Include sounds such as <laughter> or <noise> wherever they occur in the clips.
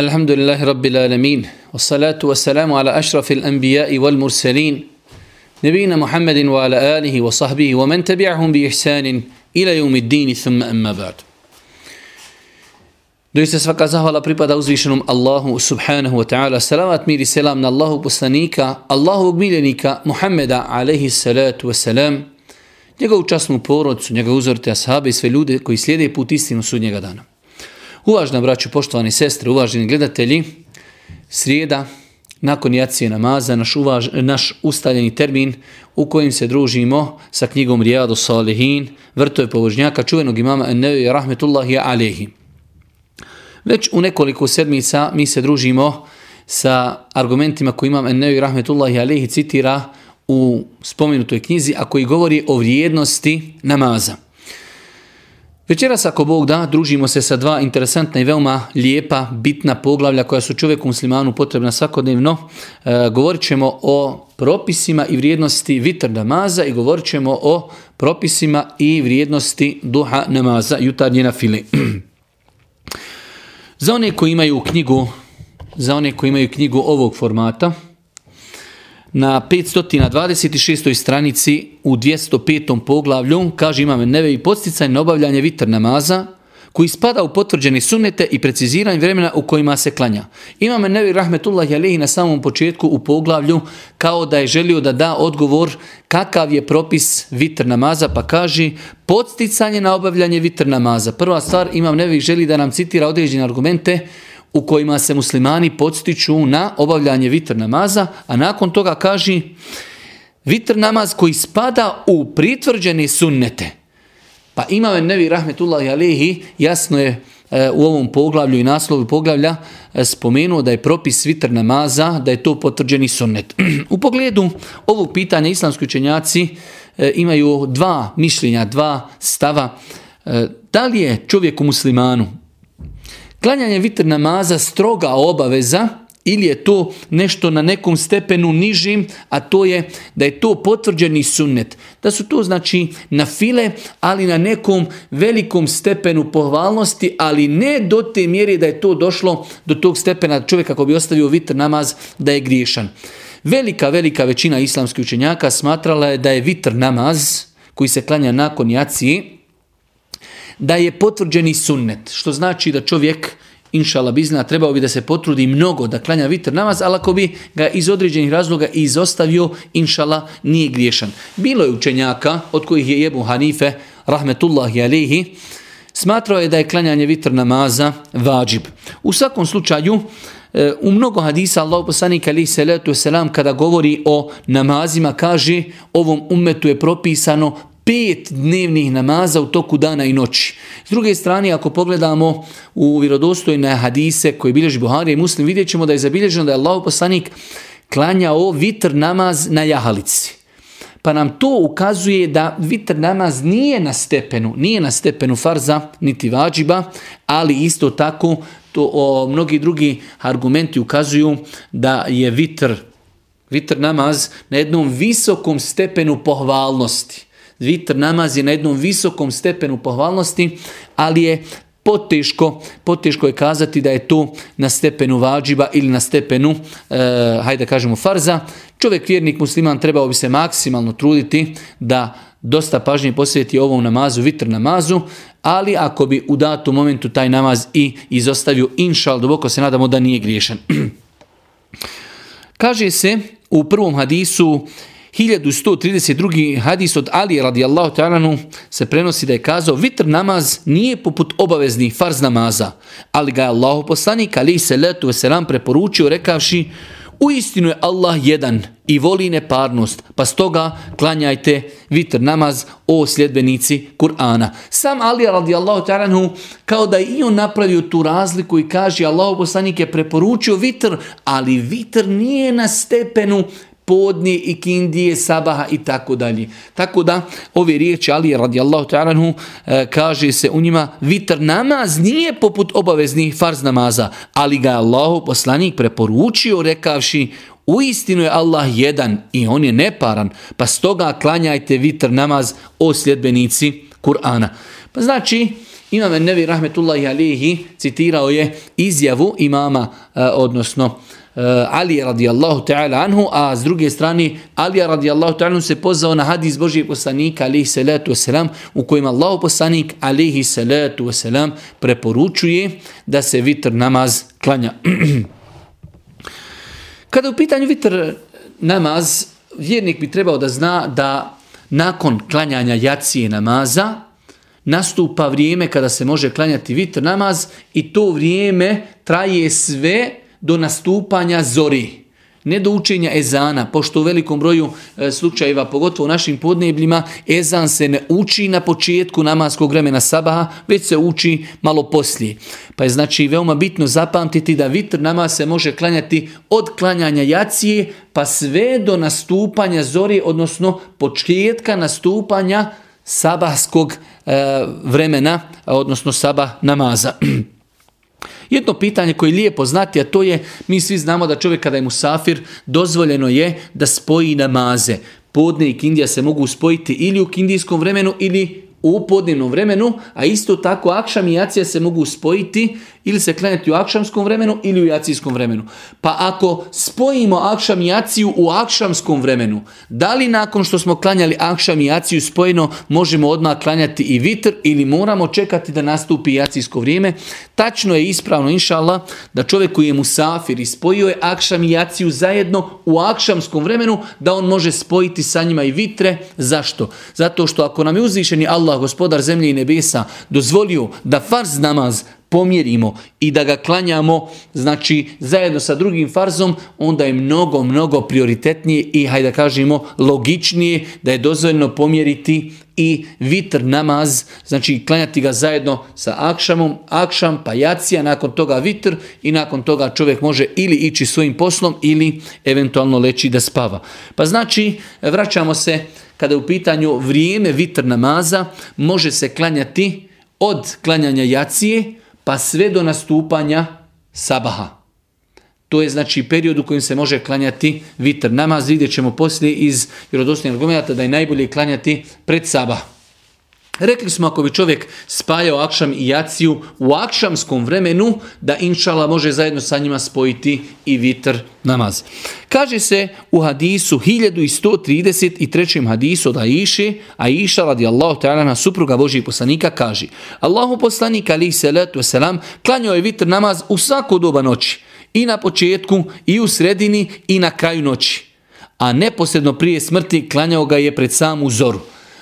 الحمد لله رب العالمين والصلاة والسلام على أشرف الأنبياء والمرسلين نبينا محمد وعلى آله وصحبه ومن تبعهم بإحسان إلى يوم الدين ثم أما بعد Doista svaka zahvala pripada uzvišenom Allahu subhanahu wa ta'ala. Salavat mir i selam na Allahu poslanika, Allahu miljenika Muhammeda alaihi salatu wa salam, njegovu časnu porodcu, njega uzorite ashabe i sve ljude koji slijede put istinu sudnjega dana. Uvažna braću, poštovani sestre, uvaženi gledatelji, srijeda, nakon jacije namaza, naš, uvaž, naš ustaljeni termin u kojim se družimo sa knjigom Rijadu Salihin, vrtove povožnjaka, čuvenog imama Ennevi Rahmetullahi Alehi. Već u nekoliko sedmica mi se družimo sa argumentima koji imam Ennevi Rahmetullahi Alehi citira u spomenutoj knjizi, a koji govori o vrijednosti namaza. Večeras ako Bog da, družimo se sa dva interesantna i veoma lijepa, bitna poglavlja koja su čovjeku muslimanu potrebna svakodnevno. E, govorit ćemo o propisima i vrijednosti vitr namaza i govorit ćemo o propisima i vrijednosti duha namaza, jutarnje na fili. <clears throat> za one koji imaju knjigu, za one koji imaju knjigu ovog formata, na 526. stranici u 205. poglavlju kaže imame neve i posticaj na obavljanje vitr namaza koji spada u potvrđene sunnete i preciziranje vremena u kojima se klanja. Imame nevi rahmetullah jalehi na samom početku u poglavlju kao da je želio da da odgovor kakav je propis vitr namaza pa kaže podsticanje na obavljanje vitr namaza. Prva stvar imam nevi želi da nam citira određene argumente u kojima se muslimani podstiču na obavljanje vitr namaza, a nakon toga kaže vitr namaz koji spada u pritvrđene sunnete. Pa imam nevi rahmetullahi alehi, jasno je e, u ovom poglavlju i naslovu poglavlja e, spomenuo da je propis vitr namaza, da je to potvrđeni sunnet. <clears throat> u pogledu ovog pitanja islamski učenjaci e, imaju dva mišljenja, dva stava. E, da li je čovjeku muslimanu, Klanjanje vitr namaza stroga obaveza ili je to nešto na nekom stepenu nižim, a to je da je to potvrđeni sunnet. Da su to znači na file, ali na nekom velikom stepenu pohvalnosti, ali ne do te mjere da je to došlo do tog stepena čovjeka ako bi ostavio vitr namaz da je griješan. Velika, velika većina islamskih učenjaka smatrala je da je vitr namaz koji se klanja nakon jacije, da je potvrđeni sunnet, što znači da čovjek inšala bizna, trebao bi da se potrudi mnogo da klanja vitr namaz, ali ako bi ga iz određenih razloga izostavio, inšala nije griješan. Bilo je učenjaka, od kojih je Jebu Hanife, rahmetullahi alihi, smatrao je da je klanjanje vitr namaza vađib. U svakom slučaju, eh, u mnogo hadisa Allah poslanik ali salatu selam kada govori o namazima kaže ovom umetu je propisano pet dnevnih namaza u toku dana i noći. S druge strane, ako pogledamo u vjerodostojne hadise koje bilježi Buhari i Muslim, vidjet ćemo da je zabilježeno da je Allah poslanik klanjao vitr namaz na jahalici. Pa nam to ukazuje da vitr namaz nije na stepenu, nije na stepenu farza niti vađiba, ali isto tako to o, mnogi drugi argumenti ukazuju da je vitr, vitr namaz na jednom visokom stepenu pohvalnosti vitr namaz je na jednom visokom stepenu pohvalnosti, ali je poteško, poteško je kazati da je to na stepenu vađiba ili na stepenu, e, hajde da kažemo, farza. Čovjek vjernik musliman trebao bi se maksimalno truditi da dosta pažnje posveti ovom namazu, vitr namazu, ali ako bi u datom momentu taj namaz i izostavio, inšal, duboko se nadamo da nije griješan. <clears throat> Kaže se u prvom hadisu 1132. hadis od Ali radijallahu ta'alanu se prenosi da je kazao vitr namaz nije poput obaveznih farz namaza, ali ga je Allah poslanik ali se letu veselam preporučio rekavši u istinu je Allah jedan i voli neparnost, pa stoga klanjajte vitr namaz o sljedbenici Kur'ana. Sam Ali radijallahu ta'alanu kao da i on napravio tu razliku i kaže Allah poslanik je preporučio vitr, ali vitr nije na stepenu podnije i kindije, sabaha i tako dalje. Tako da ove riječi Ali radijallahu ta'alanhu e, kaže se u njima vitr namaz nije poput obaveznih farz namaza, ali ga Allahu poslanik preporučio rekavši u istinu je Allah jedan i on je neparan, pa stoga klanjajte vitr namaz o sljedbenici Kur'ana. Pa znači, Imam Nevi Rahmetullahi Alihi citirao je izjavu imama, e, odnosno Eh, Ali radijallahu ta'ala anhu, a s druge strane Ali radijallahu ta'ala anhu se pozvao na hadis Božijeg poslanika alaihi salatu wasalam u kojem Allah poslanik alaihi salatu wasalam preporučuje da se vitr namaz klanja. <clears throat> Kada u pitanju vitr namaz, vjernik bi trebao da zna da nakon klanjanja jacije namaza, nastupa vrijeme kada se može klanjati vitr namaz i to vrijeme traje sve do nastupanja zori. Ne do učenja ezana, pošto u velikom broju e, slučajeva, pogotovo u našim podnebljima, ezan se ne uči na početku namaskog vremena sabaha, već se uči malo poslije. Pa je znači veoma bitno zapamtiti da vitr namaz se može klanjati od klanjanja jacije pa sve do nastupanja zori, odnosno početka nastupanja sabahskog e, vremena, odnosno sabah namaza. <clears throat> Jedno pitanje koje je lijepo znati, a to je, mi svi znamo da čovjek kada je musafir, dozvoljeno je da spoji namaze. Podne i kindija se mogu spojiti ili u kindijskom vremenu ili u podnevnom vremenu, a isto tako akšam i jacija se mogu spojiti ili se klanjati u akšamskom vremenu ili u jacijskom vremenu. Pa ako spojimo akšam i jaciju u akšamskom vremenu, da li nakon što smo klanjali akšam i jaciju spojeno možemo odmah klanjati i vitr ili moramo čekati da nastupi jacijsko vrijeme? Tačno je ispravno, inša da čovjek koji je musafir i spojio je akšam i jaciju zajedno u akšamskom vremenu, da on može spojiti sa njima i vitre. Zašto? Zato što ako nam je uzvišeni Allah, gospodar zemlje i nebesa, dozvolio da farz namaz pomjerimo i da ga klanjamo, znači zajedno sa drugim farzom, onda je mnogo, mnogo prioritetnije i hajde da kažemo logičnije da je dozvoljeno pomjeriti i vitr namaz, znači klanjati ga zajedno sa akšamom, akšam pa jacija, nakon toga vitr i nakon toga čovjek može ili ići svojim poslom ili eventualno leći da spava. Pa znači vraćamo se kada je u pitanju vrijeme vitr namaza, može se klanjati od klanjanja jacije, pa sve do nastupanja sabaha. To je znači period u kojem se može klanjati vitr namaz. Vidjet ćemo poslije iz vjerodostojnih argumenta da je najbolje klanjati pred sabah. Rekli smo ako bi čovjek spajao akšam i jaciju u akšamskom vremenu, da inšala može zajedno sa njima spojiti i vitr namaz. Kaže se u hadisu 1133. hadisu od Aiše, Aiša radijallahu ta'ala na supruga Božih poslanika kaže Allahu poslanik alihi salatu wasalam klanjao je vitr namaz u svako doba noći. I na početku, i u sredini, i na kraju noći. A neposredno prije smrti klanjao ga je pred samu zoru.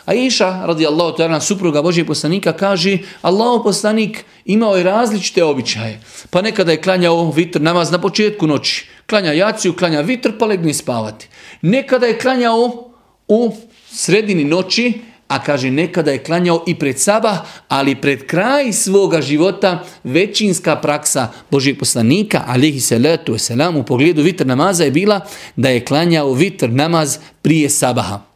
A Iša, radijallahu ta'ala, supruga Božije poslanika, kaže Allahu poslanik imao je različite običaje. Pa nekada je klanjao vitr namaz na početku noći. Klanja jaciju, klanja vitr, pa legni spavati. Nekada je klanjao u sredini noći, a kaže nekada je klanjao i pred sabah, ali pred kraj svoga života većinska praksa Božijeg poslanika, alihi salatu wasalam, u pogledu vitr namaza je bila da je klanjao vitr namaz prije sabaha.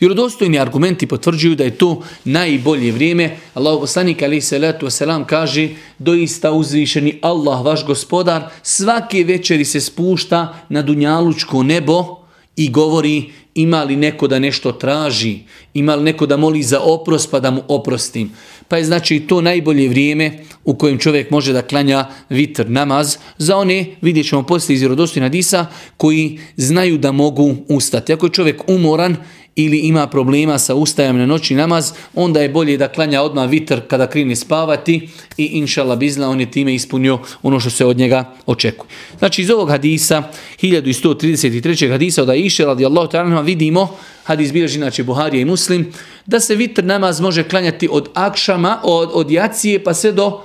Vjerodostojni argumenti potvrđuju da je to najbolje vrijeme. Allahu poslanik ali se letu selam kaže doista uzvišeni Allah vaš gospodar svake večeri se spušta na dunjalučko nebo i govori ima li neko da nešto traži, ima li neko da moli za oprost pa da mu oprostim. Pa je znači to najbolje vrijeme u kojem čovjek može da klanja vitr namaz za one, vidjet ćemo poslije iz vjerodostojna disa, koji znaju da mogu ustati. Ako je čovjek umoran ili ima problema sa ustajem na noćni namaz, onda je bolje da klanja odmah vitr kada krini spavati i inšala bizla on je time ispunio ono što se od njega očekuje. Znači iz ovog hadisa, 1133. hadisa od Aisha radijallahu ta'ala vidimo, hadis bilježi znači Buharija i Muslim, da se vitr namaz može klanjati od akšama, od, od jacije pa sve do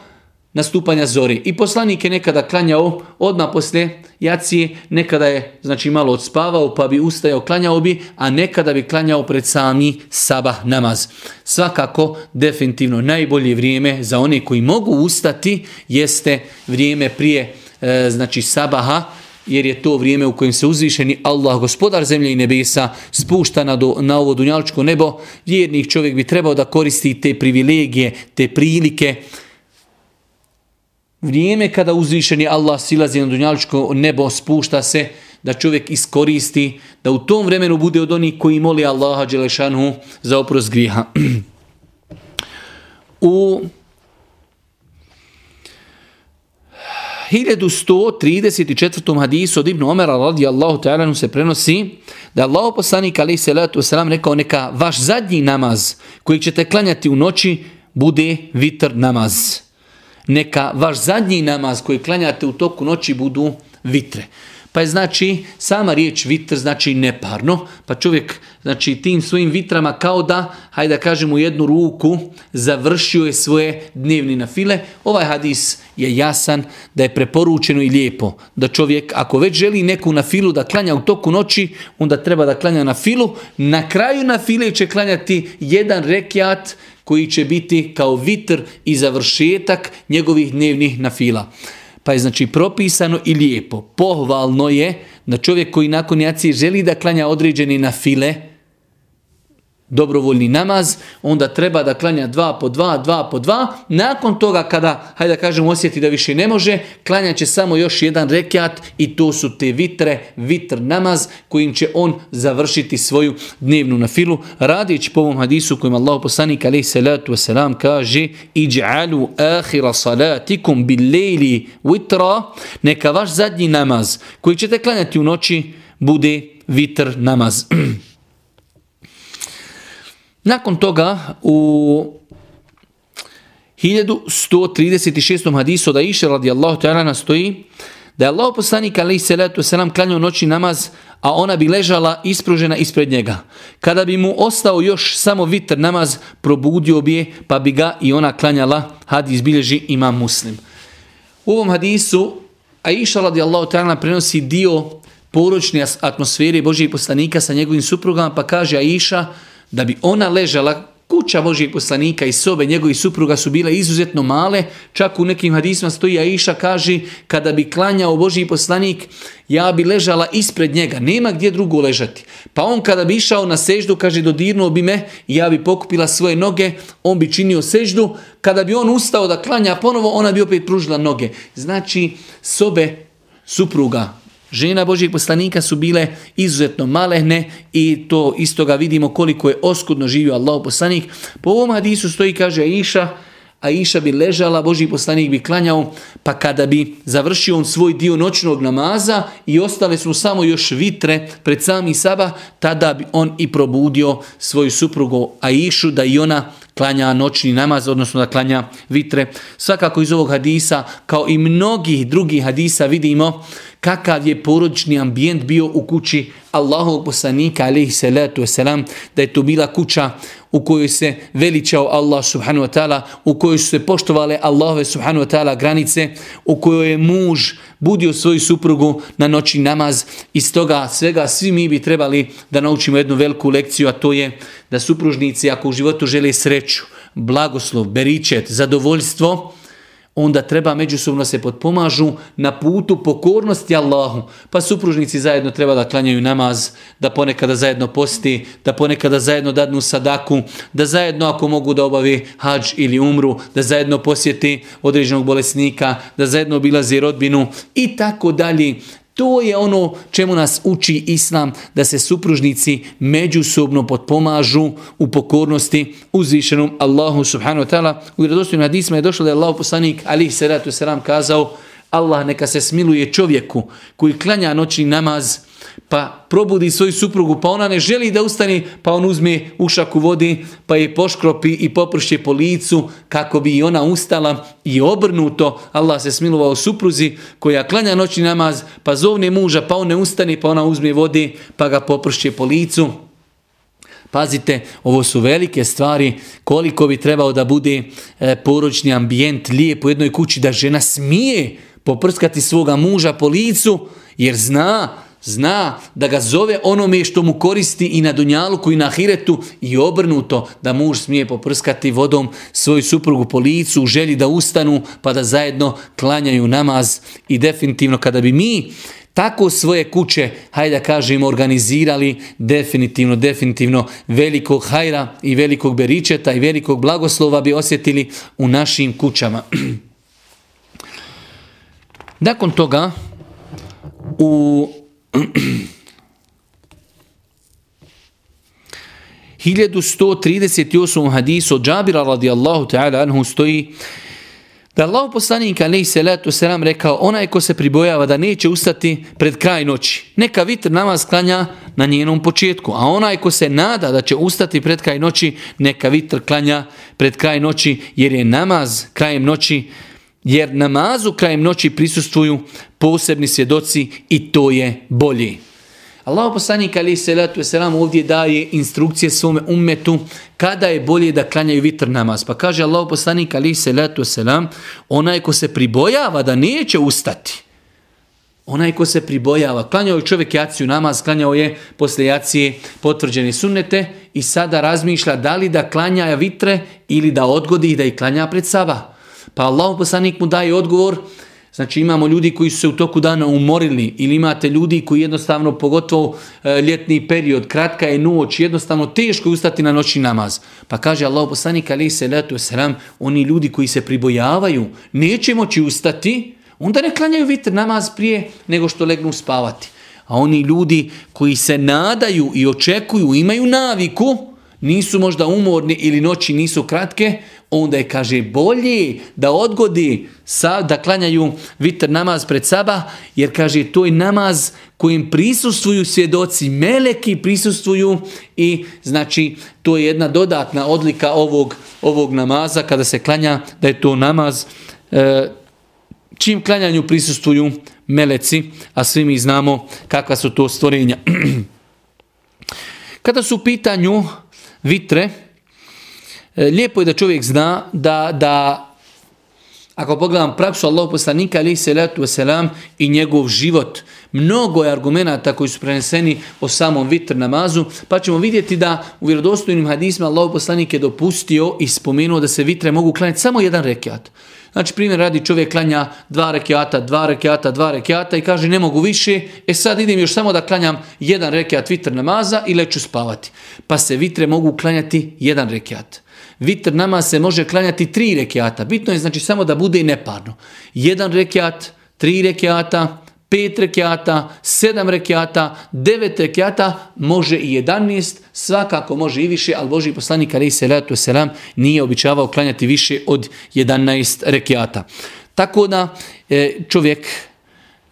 nastupanja zori. I poslanik je nekada klanjao odmah poslije jacije, nekada je znači malo odspavao pa bi ustajao, klanjao bi, a nekada bi klanjao pred sami sabah namaz. Svakako, definitivno najbolje vrijeme za one koji mogu ustati jeste vrijeme prije e, znači sabaha, jer je to vrijeme u kojem se uzvišeni Allah, gospodar zemlje i nebesa, spušta na, do, na ovo dunjaličko nebo. Vjernih čovjek bi trebao da koristi te privilegije, te prilike, vrijeme kada uzvišeni Allah silazi na dunjaličko nebo, spušta se, da čovjek iskoristi, da u tom vremenu bude od onih koji moli Allaha Đelešanu za oprost griha. <clears throat> U 1134. hadisu od Ibn Omera radijallahu ta'ala se prenosi da Allah poslanik alaih salatu wasalam rekao neka vaš zadnji namaz koji ćete klanjati u noći bude vitr namaz. Neka vaš zadnji namaz koji klanjate u toku noći budu vitre. Pa je znači sama riječ vitr znači neparno, pa čovjek znači tim svojim vitrama kao da, hajde da kažem u jednu ruku, završio je svoje dnevni nafile. Ovaj hadis je jasan da je preporučeno i lijepo da čovjek ako već želi neku nafilu da klanja u toku noći, onda treba da klanja nafilu. Na kraju nafile će klanjati jedan rekiat koji će biti kao vitr i završetak njegovih dnevnih nafila. Pa je znači propisano i lijepo, pohvalno je da čovjek koji nakon jacije želi da klanja određeni nafile, dobrovoljni namaz, onda treba da klanja dva po dva, dva po dva. Nakon toga kada, hajde da kažem, osjeti da više ne može, klanja će samo još jedan rekiat i to su te vitre, vitr namaz kojim će on završiti svoju dnevnu nafilu. Radići po ovom hadisu kojim Allah poslanik alaih salatu wasalam kaže Iđa'alu ahira salatikum bil lejli vitra, neka vaš zadnji namaz koji ćete klanjati u noći bude vitr namaz. <clears throat> Nakon toga u 1136. hadisu da iše radijallahu ta'ala nastoji da je Allah poslanik alaih salatu selam klanjao noći namaz, a ona bi ležala ispružena ispred njega. Kada bi mu ostao još samo vitr namaz, probudio bi je, pa bi ga i ona klanjala, hadis bilježi imam muslim. U ovom hadisu Aisha radijallahu ta'ala prenosi dio poročne atmosfere Božijeg poslanika sa njegovim suprugama, pa kaže Aisha, da bi ona ležala, kuća Božijeg poslanika i sobe njegovih supruga su bile izuzetno male, čak u nekim hadisma stoji Aisha kaže kada bi klanjao Božiji poslanik, ja bi ležala ispred njega, nema gdje drugo ležati. Pa on kada bi išao na seždu, kaže dodirnuo bi me, ja bi pokupila svoje noge, on bi činio seždu, kada bi on ustao da klanja ponovo, ona bi opet pružila noge. Znači, sobe supruga žena Božijeg poslanika su bile izuzetno malehne i to istoga vidimo koliko je oskudno živio Allah poslanik. Po ovom hadisu stoji, kaže Aisha, iša bi ležala, Boži poslanik bi klanjao, pa kada bi završio on svoj dio noćnog namaza i ostale su samo još vitre pred sami saba, tada bi on i probudio svoju suprugu Aishu da i ona klanja noćni namaz, odnosno da klanja vitre. Svakako iz ovog hadisa, kao i mnogih drugih hadisa vidimo kakav je porodični ambijent bio u kući Allahovog poslanika alaihi salatu wasalam, da je to bila kuća u kojoj se veličao Allah subhanahu wa ta'ala, u kojoj su se poštovale Allahove subhanahu wa ta'ala granice, u kojoj je muž budio svoju suprugu na noći namaz. Iz toga svega svi mi bi trebali da naučimo jednu veliku lekciju, a to je da supružnici ako u životu žele sreću, blagoslov, beričet, zadovoljstvo, onda treba međusobno se potpomažu na putu pokornosti Allahu. Pa supružnici zajedno treba da klanjaju namaz, da ponekada zajedno posti, da ponekada zajedno dadnu sadaku, da zajedno ako mogu da obavi hađ ili umru, da zajedno posjeti određenog bolesnika, da zajedno obilazi rodbinu i tako dalje. To je ono čemu nas uči Islam, da se supružnici međusobno potpomažu u pokornosti uzvišenom Allahu subhanahu wa ta'ala. U redostojnom hadisma je došlo da je Allah poslanik alihi salatu selam kazao Allah neka se smiluje čovjeku koji klanja noćni namaz, pa probudi svoju suprugu, pa ona ne želi da ustani, pa on uzme ušak u vodi, pa je poškropi i popršće po licu kako bi i ona ustala i obrnuto. Allah se smilovao supruzi koja klanja noćni namaz, pa zovne muža, pa on ne ustani, pa ona uzme vodi, pa ga popršće po licu. Pazite, ovo su velike stvari, koliko bi trebao da bude e, poročni ambijent lijep u jednoj kući, da žena smije poprskati svoga muža po licu, jer zna zna da ga zove onome što mu koristi i na Dunjaluku i na hiretu i obrnuto da muž smije poprskati vodom svoju suprugu po licu u želji da ustanu pa da zajedno klanjaju namaz i definitivno kada bi mi tako svoje kuće, hajde da kažemo, organizirali definitivno, definitivno velikog hajra i velikog beričeta i velikog blagoslova bi osjetili u našim kućama. <clears throat> Nakon toga, u 1138. hadisu od Džabira radijallahu ta'ala anhu stoji da Allah poslanik alaihi salatu selam rekao onaj ko se pribojava da neće ustati pred kraj noći. Neka vitr namaz klanja na njenom početku, a onaj ko se nada da će ustati pred kraj noći, neka vitr klanja pred kraj noći jer je namaz krajem noći jer namazu krajem noći prisustvuju posebni svjedoci i to je bolji. Allah poslanik ali salatu selam ovdje daje instrukcije svome ummetu kada je bolje da klanjaju vitr namaz. Pa kaže Allah poslanik ali salatu selam onaj ko se pribojava da neće ustati. Onaj ko se pribojava, klanjao je čovjek jaciju namaz, klanjao je posle jacije potvrđene sunnete i sada razmišlja da li da klanja vitre ili da odgodi i da ih klanja pred sabah. Pa Allah poslanik mu daje odgovor, Znači imamo ljudi koji su se u toku dana umorili ili imate ljudi koji jednostavno, pogotovo e, ljetni period, kratka je noć, jednostavno teško je ustati na noćni namaz. Pa kaže Allah poslanik ali se letu sram, oni ljudi koji se pribojavaju, neće moći ustati, onda ne klanjaju vitr namaz prije nego što legnu spavati. A oni ljudi koji se nadaju i očekuju, imaju naviku, nisu možda umorni ili noći nisu kratke, onda je, kaže, bolje da odgodi sa, da klanjaju vitr namaz pred saba, jer, kaže, to je namaz kojim prisustvuju svjedoci, meleki prisustvuju i, znači, to je jedna dodatna odlika ovog, ovog namaza kada se klanja, da je to namaz e, čim klanjanju prisustvuju meleci, a svi mi znamo kakva su to stvorenja. <clears throat> kada su u pitanju vitre, e, lijepo je da čovjek zna da, da ako pogledam praksu Allahu poslanika ali salatu wasalam selam i njegov život, mnogo je argumenata koji su preneseni o samom vitr namazu, pa ćemo vidjeti da u vjerodostojnim hadisma Allah poslanik je dopustio i spomenuo da se vitre mogu klanjati samo jedan rekiat. Znači, primjer radi čovjek klanja dva rekiata, dva rekiata, dva rekiata i kaže ne mogu više, e sad idem još samo da klanjam jedan rekiat vitr namaza i leću spavati. Pa se vitre mogu klanjati jedan rekiat vitr namaz se može klanjati tri rekiata. Bitno je znači samo da bude neparno. Jedan rekiat, tri rekiata, pet rekiata, sedam rekiata, devet rekiata, može i jedanest, svakako može i više, ali Boži poslanik alaih salatu selam nije običavao klanjati više od 11 rekiata. Tako da e, čovjek,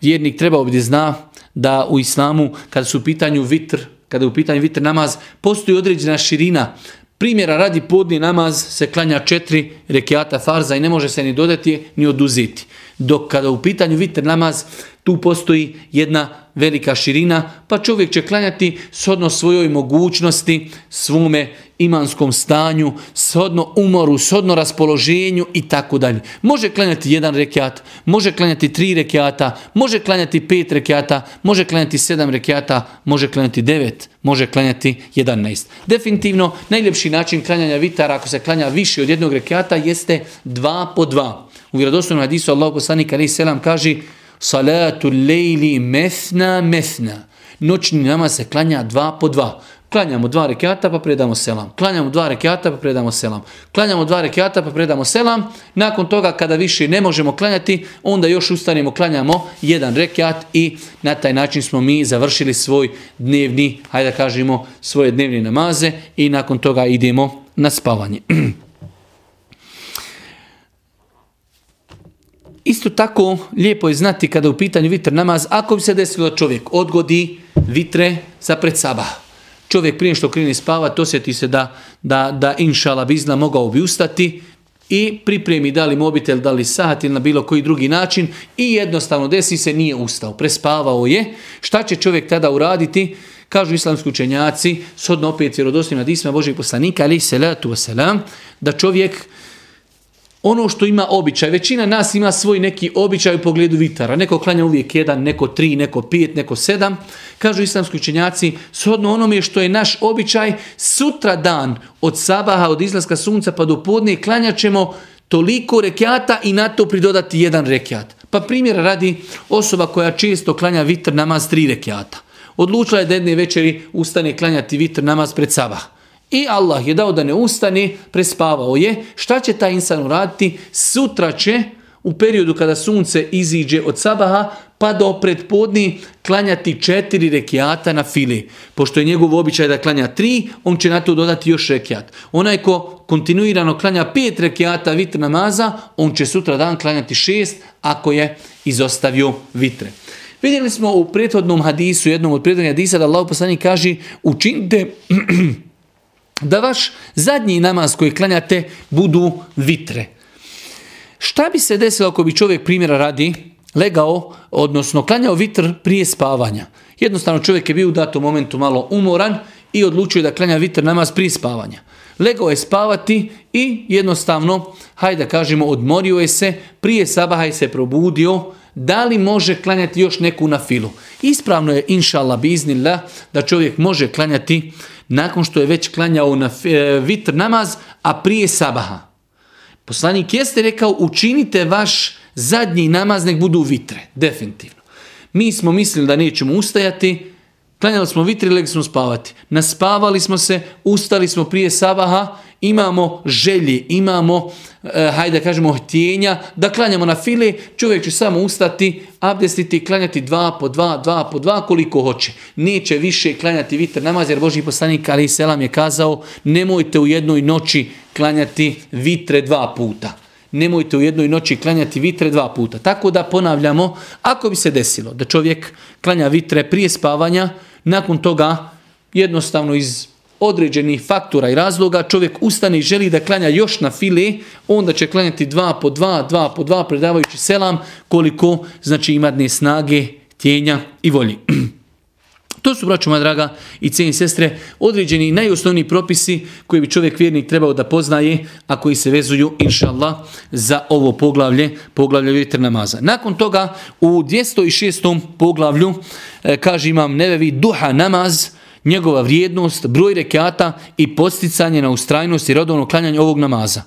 vjernik treba ovdje zna da u islamu kada su u pitanju vitr, kada je u pitanju vitr namaz, postoji određena širina Primjera radi podni namaz se klanja četiri rekiata farza i ne može se ni dodati ni oduzeti. Dok kada u pitanju vitr namaz tu postoji jedna velika širina, pa čovjek će klanjati shodno svojoj mogućnosti, svome imanskom stanju, shodno umoru, shodno raspoloženju i tako dalje. Može klanjati jedan rekiat, može klanjati tri rekiata, može klanjati pet rekiata, može klanjati sedam rekiata, može klanjati devet, može klanjati jedanest. Definitivno, najljepši način klanjanja vitara, ako se klanja više od jednog rekiata, jeste dva po dva. U vjerodostojnom hadisu Allahu poslanik alejhi selam kaže salatu lejli mesna mesna. Noćni nama se klanja dva po dva. Klanjamo dva rekiata pa predamo selam. Klanjamo dva rekiata pa predamo selam. Klanjamo dva rekiata pa predamo selam. Nakon toga kada više ne možemo klanjati, onda još ustanemo, klanjamo jedan rekiat i na taj način smo mi završili svoj dnevni, hajde da kažemo, svoje dnevne namaze i nakon toga idemo na spavanje. <clears throat> Isto tako lijepo je znati kada u pitanju vitr namaz, ako bi se desilo da čovjek odgodi vitre za pred sabah. Čovjek prije što krene spavat, osjeti se da, da, da inšala bizna mogao bi ustati i pripremi da li mobitel, da li sat ili na bilo koji drugi način i jednostavno desi se nije ustao, prespavao je. Šta će čovjek tada uraditi? Kažu islamski učenjaci, shodno opet vjerodostojnim hadisima Božeg poslanika, ali se wasalam, da čovjek ono što ima običaj, većina nas ima svoj neki običaj u pogledu vitara. Neko klanja uvijek jedan, neko tri, neko pet, neko sedam. Kažu islamski učenjaci, shodno onome što je naš običaj, sutra dan od sabaha, od izlaska sunca pa do podne klanjaćemo toliko rekiata i na to pridodati jedan rekiat. Pa primjer radi osoba koja često klanja vitr namaz tri rekiata. Odlučila je da jedne večeri ustane klanjati vitr namaz pred sabah. I Allah je dao da ne ustane, prespavao je. Šta će taj insan uraditi? Sutra će u periodu kada sunce iziđe od sabaha pa do predpodni klanjati četiri rekiata na fili. Pošto je njegov običaj da klanja tri, on će na to dodati još rekiat. Onaj ko kontinuirano klanja pet rekiata vitr namaza, on će sutra dan klanjati šest ako je izostavio vitre. Vidjeli smo u prethodnom hadisu, jednom od prethodnih hadisa, da Allah poslani kaže učinite <clears throat> da vaš zadnji namaz koji klanjate budu vitre. Šta bi se desilo ako bi čovjek primjera radi legao, odnosno klanjao vitr prije spavanja? Jednostavno čovjek je bio u datom momentu malo umoran i odlučio da klanja vitr namaz prije spavanja. Legao je spavati i jednostavno, hajde da kažemo, odmorio je se, prije sabaha je se probudio, da li može klanjati još neku na filu. Ispravno je, inša Allah, biznillah, da čovjek može klanjati nakon što je već klanjao na e, vitr namaz, a prije sabaha. Poslanik jeste rekao, učinite vaš zadnji namaz, nek budu vitre, definitivno. Mi smo mislili da nećemo ustajati, klanjali smo vitre, legli smo spavati. Naspavali smo se, ustali smo prije sabaha, imamo želje, imamo, eh, hajde kažemo, htjenja, da klanjamo na file, čovjek će samo ustati, abdestiti, klanjati dva po dva, dva po dva, koliko hoće. Neće više klanjati vitr namaz, jer Boži poslanik Ali Selam je kazao, nemojte u jednoj noći klanjati vitre dva puta. Nemojte u jednoj noći klanjati vitre dva puta. Tako da ponavljamo, ako bi se desilo da čovjek klanja vitre prije spavanja, nakon toga jednostavno iz određenih faktora i razloga čovjek ustane i želi da klanja još na file, onda će klanjati dva po dva, dva po dva, predavajući selam koliko znači ima dne snage, tjenja i volji. <clears throat> To su, braću moja draga i cijeni sestre, određeni najosnovniji propisi koji bi čovjek vjernik trebao da poznaje, a koji se vezuju, inša Allah, za ovo poglavlje, poglavlje vitr namaza. Nakon toga, u 206. poglavlju, eh, kaže imam nevevi duha namaz, njegova vrijednost, broj rekata i posticanje na ustrajnost i rodovno klanjanje ovog namaza.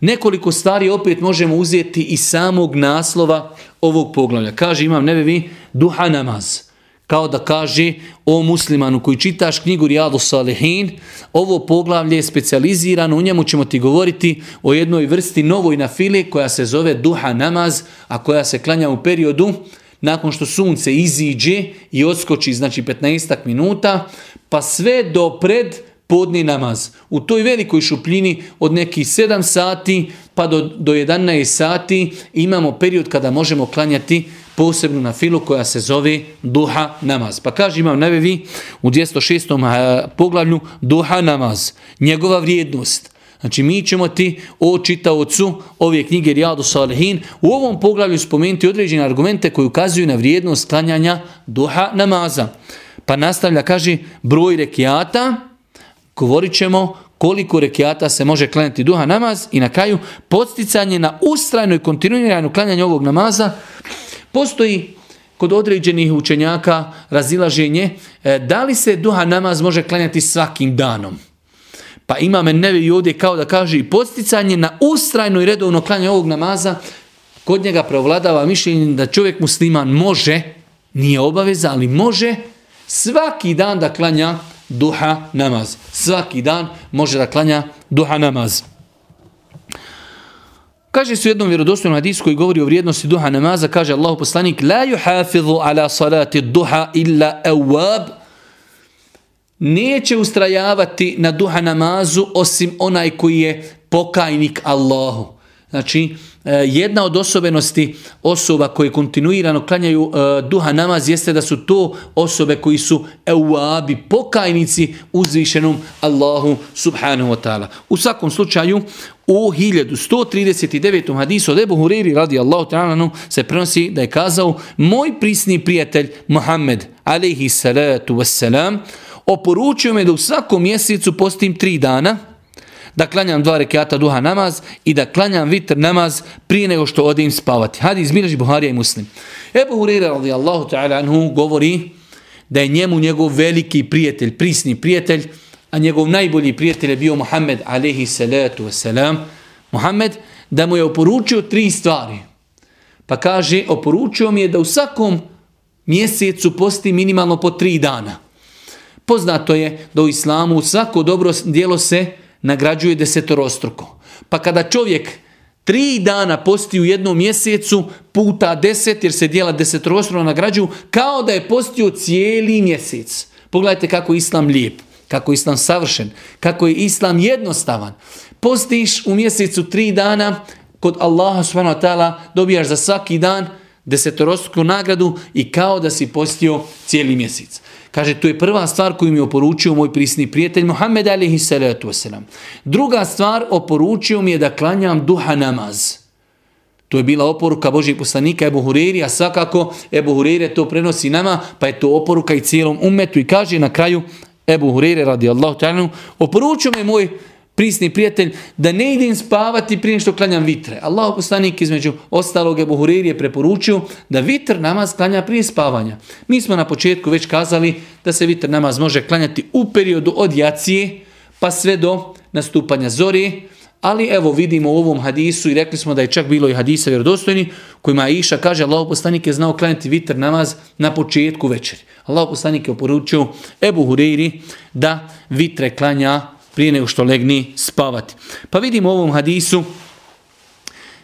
Nekoliko stvari opet možemo uzeti iz samog naslova ovog poglavlja. Kaže imam nebevi duha namaz. Kao da kaže o muslimanu koji čitaš knjigu Rijadu Salihin, ovo poglavlje je specializirano, u njemu ćemo ti govoriti o jednoj vrsti novoj nafile koja se zove duha namaz, a koja se klanja u periodu nakon što sunce iziđe i odskoči znači 15 minuta, pa sve do pred podni namaz. U toj velikoj šupljini od nekih 7 sati pa do, do 11 sati imamo period kada možemo klanjati posebnu na filu koja se zove duha namaz. Pa kaže imam nevevi u 206. poglavlju duha namaz, njegova vrijednost. Znači mi ćemo ti o čitaocu ove knjige Rijadu Salihin u ovom poglavlju spomenuti određene argumente koji ukazuju na vrijednost klanjanja duha namaza. Pa nastavlja, kaže, broj rekiata, govorit ćemo koliko rekiata se može klanjati duha namaz i na kraju podsticanje na ustrajno i kontinuirano klanjanje ovog namaza. Postoji kod određenih učenjaka razilaženje e, da li se duha namaz može klanjati svakim danom. Pa ima men nevi ovdje kao da kaže i posticanje na ustrajno i redovno klanje ovog namaza. Kod njega preovladava mišljenje da čovjek musliman može, nije obaveza, ali može svaki dan da klanja duha namaz. Svaki dan može da klanja duha namaz. Kaže se u jednom vjerodostojnom hadisu koji govori o vrijednosti duha namaza, kaže Allahu poslanik, la yuhafizu ala salati duha illa awab, neće ustrajavati na duha namazu osim onaj koji je pokajnik Allahu. Znači, Eh, jedna od osobenosti osoba koje kontinuirano klanjaju eh, duha namaz jeste da su to osobe koji su euabi, pokajnici uzvišenom Allahu subhanahu wa ta'ala. U svakom slučaju, u 1139. hadisu od Ebu Huriri radi Allahu ta'ala se prenosi da je kazao moj prisni prijatelj Muhammed alaihi salatu wassalam oporučio me da u svakom mjesecu postim tri dana, da klanjam dva rekiata duha namaz i da klanjam vitr namaz prije nego što odim spavati. Hadis Bilježi Buharija i Muslim. Ebu Hurira radijallahu ta'ala anhu govori da je njemu njegov veliki prijatelj, prisni prijatelj, a njegov najbolji prijatelj je bio Muhammed alaihi salatu wasalam. Muhammed da mu je oporučio tri stvari. Pa kaže, oporučio mi je da u svakom mjesecu posti minimalno po tri dana. Poznato je da u islamu svako dobro dijelo se nagrađuje desetorostruko. Pa kada čovjek tri dana posti u jednom mjesecu puta deset, jer se dijela desetorostruko nagrađuju, kao da je postio cijeli mjesec. Pogledajte kako Islam lijep, kako je Islam savršen, kako je Islam jednostavan. Postiš u mjesecu tri dana, kod Allaha subhanahu wa ta'ala dobijaš za svaki dan desetorostruku nagradu i kao da si postio cijeli mjesec. Kaže, to je prva stvar koju mi je oporučio moj prisni prijatelj Muhammed alihi salatu wasalam. Druga stvar, oporučio mi je da klanjam duha namaz. To je bila oporuka Božih poslanika Ebu Hureyri, a svakako Ebu Hureyre to prenosi nama, pa je to oporuka i cijelom umetu. I kaže na kraju Ebu Hureyre radijallahu ta'ala, oporučio mi je moj prisni prijatelj, da ne idem spavati prije što klanjam vitre. Allah poslanik između ostalog je Buhurir je preporučio da vitr namaz klanja prije spavanja. Mi smo na početku već kazali da se vitr namaz može klanjati u periodu od jacije pa sve do nastupanja zori, ali evo vidimo u ovom hadisu i rekli smo da je čak bilo i hadisa vjerodostojni kojima Iša kaže Allah poslanik je znao klanjati vitr namaz na početku večeri. Allah poslanik je oporučio Ebu Hureyri da vitre klanja prije nego što legni spavati. Pa vidimo u ovom hadisu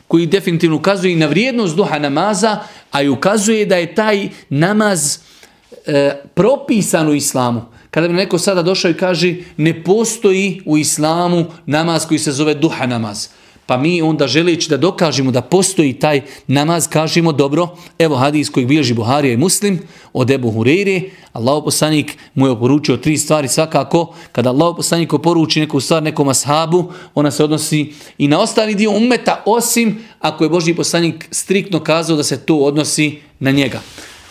koji definitivno ukazuje i na vrijednost duha namaza, a i ukazuje da je taj namaz e, propisan u islamu. Kada bi neko sada došao i kaže ne postoji u islamu namaz koji se zove duha namaz. Pa mi onda želeći da dokažemo da postoji taj namaz, kažemo dobro, evo hadis kojeg bilježi Buharija i Muslim od Ebu Hureyre, Allah poslanik mu je oporučio tri stvari svakako. Kada Allah poslanik oporuči neku stvar nekom ashabu, ona se odnosi i na ostali dio umeta, osim ako je Božji poslanik striktno kazao da se to odnosi na njega.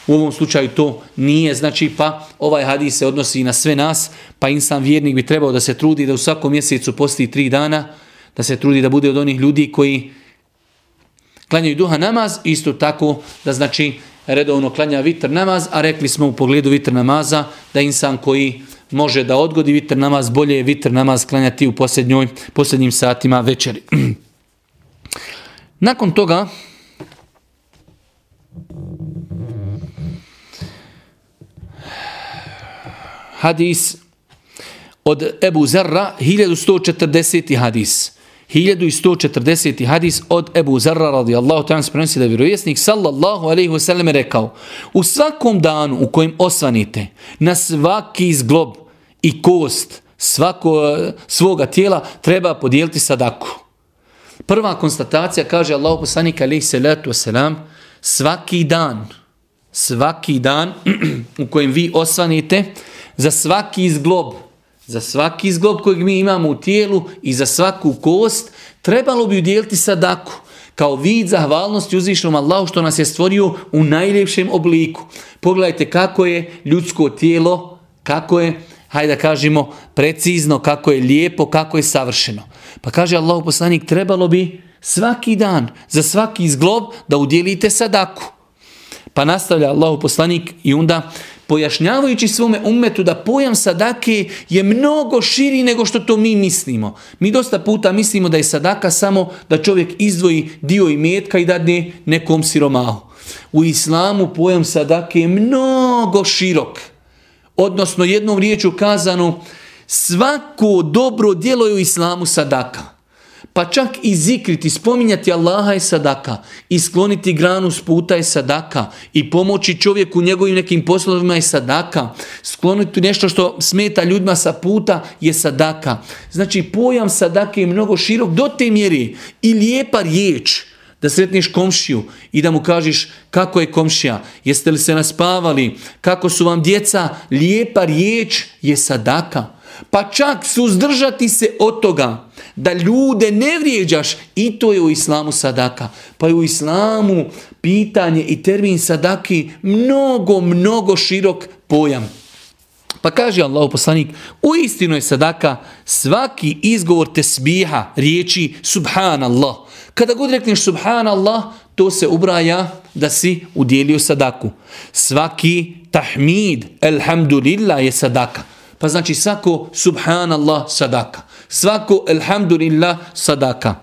U ovom slučaju to nije, znači pa ovaj hadis se odnosi i na sve nas, pa insan vjernik bi trebao da se trudi da u svakom mjesecu posti tri dana, da se trudi da bude od onih ljudi koji klanjaju duha namaz, isto tako da znači redovno klanja vitr namaz, a rekli smo u pogledu vitr namaza da insan koji može da odgodi vitr namaz, bolje je vitr namaz klanjati u posljednjoj, posljednjim satima večeri. <clears throat> Nakon toga, hadis od Ebu Zerra, 1140. hadis. 1140. hadis od Ebu Zarra radijallahu ta'ala se prenosi da je vjerovjesnik sallallahu alaihi wasallam rekao u svakom danu u kojem osvanite na svaki zglob i kost svako, svoga tijela treba podijeliti sadaku. Prva konstatacija kaže Allah poslanik alaihi salatu wasalam svaki dan svaki dan <clears throat> u kojem vi osvanite za svaki zglob za svaki zglob kojeg mi imamo u tijelu i za svaku kost, trebalo bi udjeliti sadaku kao vid zahvalnosti uzvišnom Allahu što nas je stvorio u najljepšem obliku. Pogledajte kako je ljudsko tijelo, kako je, hajde da kažemo, precizno, kako je lijepo, kako je savršeno. Pa kaže Allahu poslanik, trebalo bi svaki dan, za svaki zglob da udjelite sadaku. Pa nastavlja Allahu poslanik i onda pojašnjavajući svome umetu da pojam sadake je mnogo širi nego što to mi mislimo. Mi dosta puta mislimo da je sadaka samo da čovjek izdvoji dio imetka i dadne nekom siromahu. U islamu pojam sadake je mnogo širok. Odnosno jednom riječu kazano svako dobro djelo je u islamu sadaka pa čak i zikriti, spominjati Allaha je sadaka, i skloniti granu s puta je sadaka, i pomoći čovjeku njegovim nekim poslovima je sadaka, skloniti nešto što smeta ljudima sa puta je sadaka. Znači pojam sadake je mnogo širok do te mjeri i lijepa riječ, da sretniš komšiju i da mu kažeš kako je komšija, jeste li se naspavali, kako su vam djeca, lijepa riječ je sadaka. Pa čak suzdržati se od toga da ljude ne vrijeđaš i to je u islamu sadaka. Pa je u islamu pitanje i termin sadaki mnogo, mnogo širok pojam. Pa kaže Allah poslanik, u istinu je sadaka svaki izgovor tesbiha, riječi subhanallah. Kada god rekneš subhanallah, to se ubraja da si udjelio sadaku. Svaki tahmid, elhamdulillah je sadaka. Pa znači svako subhanallah sadaka. Svako alhamdulillah sadaka.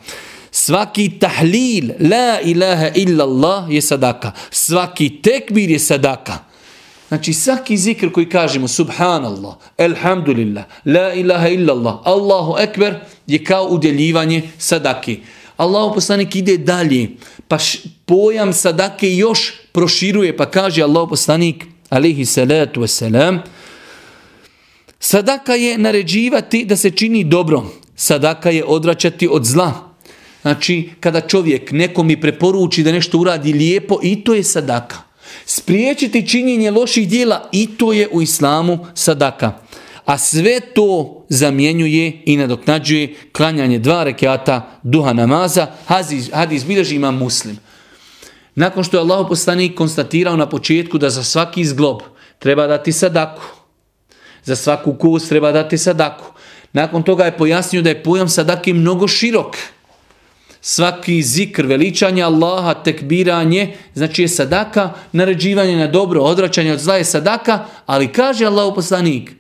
Svaki tahlil la ilaha illa Allah je sadaka. Svaki tekbir je sadaka. Znači svaki zikr koji kažemo subhanallah, alhamdulillah, la ilaha illa Allah, Allahu ekber je kao udjeljivanje sadake. Allahu poslanik ide dalje, pa pojam sadake još proširuje, pa kaže Allahu poslanik, alaihi salatu wasalam, sadaka je naređivati da se čini dobro, sadaka je odvraćati od zla. Znači, kada čovjek nekom mi preporuči da nešto uradi lijepo, i to je sadaka. Spriječiti činjenje loših dijela, i to je u islamu sadaka a sve to zamjenjuje i nadoknađuje klanjanje dva rekiata duha namaza, hadis, hadis bilježi ima muslim. Nakon što je Allah poslanik konstatirao na početku da za svaki izglob treba dati sadaku, za svaku kus treba dati sadaku, nakon toga je pojasnio da je pojam sadake mnogo širok. Svaki zikr, veličanje Allaha, tekbiranje, znači je sadaka, naređivanje na dobro, odvraćanje od zla je sadaka, ali kaže Allah poslanik,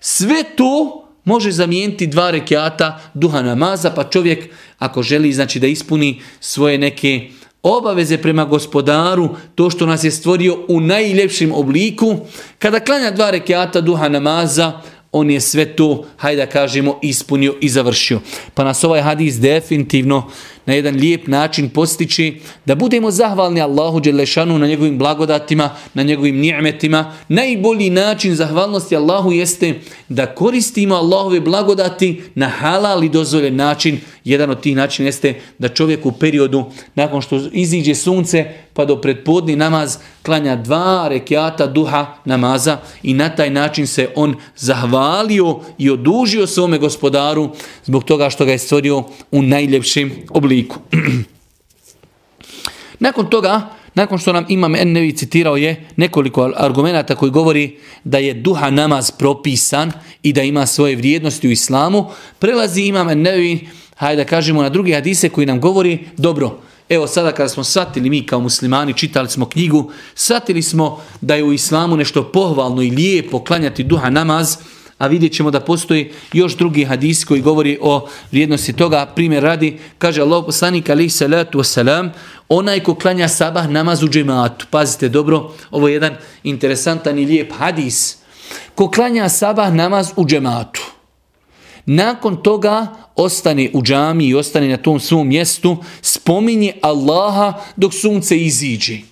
sve to može zamijeniti dva rekiata duha namaza, pa čovjek ako želi znači da ispuni svoje neke obaveze prema gospodaru, to što nas je stvorio u najljepšim obliku, kada klanja dva rekiata duha namaza, on je sve to, hajde da kažemo, ispunio i završio. Pa nas ovaj hadis definitivno na jedan lijep način postići da budemo zahvalni Allahu Đelešanu na njegovim blagodatima, na njegovim ni'metima. Najbolji način zahvalnosti Allahu jeste da koristimo Allahove blagodati na halal i dozvoljen način. Jedan od tih načina jeste da čovjek u periodu nakon što iziđe sunce pa do predpodni namaz klanja dva rekiata duha namaza i na taj način se on zahvalio i odužio svome gospodaru zbog toga što ga je stvorio u najljepšim obliku. <clears throat> nakon toga, nakon što nam Imam Ennevi citirao je nekoliko argumenta koji govori da je duha namaz propisan i da ima svoje vrijednosti u islamu, prelazi Imam Ennevi, hajde da kažemo na drugi hadise koji nam govori, dobro, Evo sada kada smo shvatili mi kao muslimani, čitali smo knjigu, shvatili smo da je u islamu nešto pohvalno i lijepo klanjati duha namaz, a vidjet ćemo da postoji još drugi hadis koji govori o vrijednosti toga. Primjer radi, kaže Allah poslanik alaih salatu wasalam, onaj ko klanja sabah namaz u džematu. Pazite dobro, ovo je jedan interesantan i lijep hadis. Ko klanja sabah namaz u džematu. Nakon toga ostane u džami i ostane na tom svom mjestu, spominje Allaha dok sunce iziđe.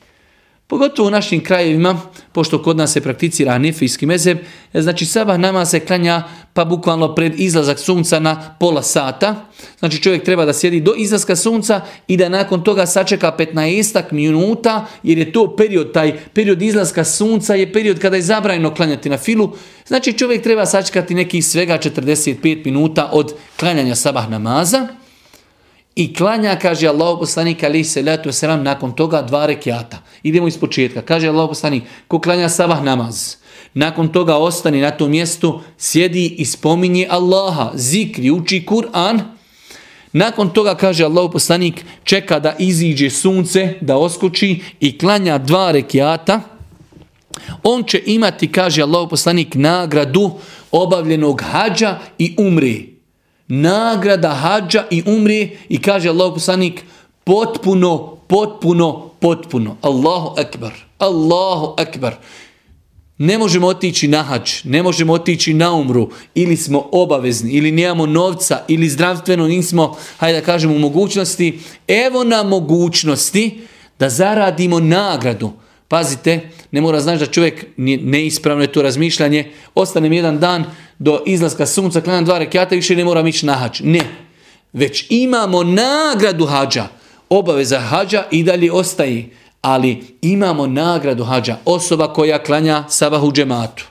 Pogotovo u našim krajevima, pošto kod nas se prakticira nefijski mezeb, e, znači sabah nama se klanja pa bukvalno pred izlazak sunca na pola sata. Znači čovjek treba da sjedi do izlaska sunca i da nakon toga sačeka 15 minuta, jer je to period, taj period izlaska sunca je period kada je zabrajno klanjati na filu. Znači čovjek treba sačekati nekih svega 45 minuta od klanjanja sabah namaza. I klanja, kaže Allah poslanik ali se letu selam nakon toga dva rekiata. Idemo iz početka. Kaže Allah poslanik, ko klanja sabah namaz, nakon toga ostani na tom mjestu, sjedi i spominje Allaha, zikri, uči Kur'an. Nakon toga, kaže Allah poslanik, čeka da iziđe sunce, da oskoči i klanja dva rekiata. On će imati, kaže Allah poslanik, nagradu obavljenog hađa i umri nagrada hađa i umri i kaže Allah poslanik potpuno, potpuno, potpuno. Allahu akbar, Allahu akbar. Ne možemo otići na hađ, ne možemo otići na umru, ili smo obavezni, ili nemamo novca, ili zdravstveno nismo, hajde da kažemo, u mogućnosti. Evo na mogućnosti da zaradimo nagradu. Pazite, ne mora znaš da čovjek neispravno je to razmišljanje, ostane mi jedan dan, do izlaska sunca, klanjam dva rekiata, više ne moram ići na hađ. Ne. Već imamo nagradu hađa. Obaveza hađa i dalje ostaje. Ali imamo nagradu hađa. Osoba koja klanja sabahu džematu.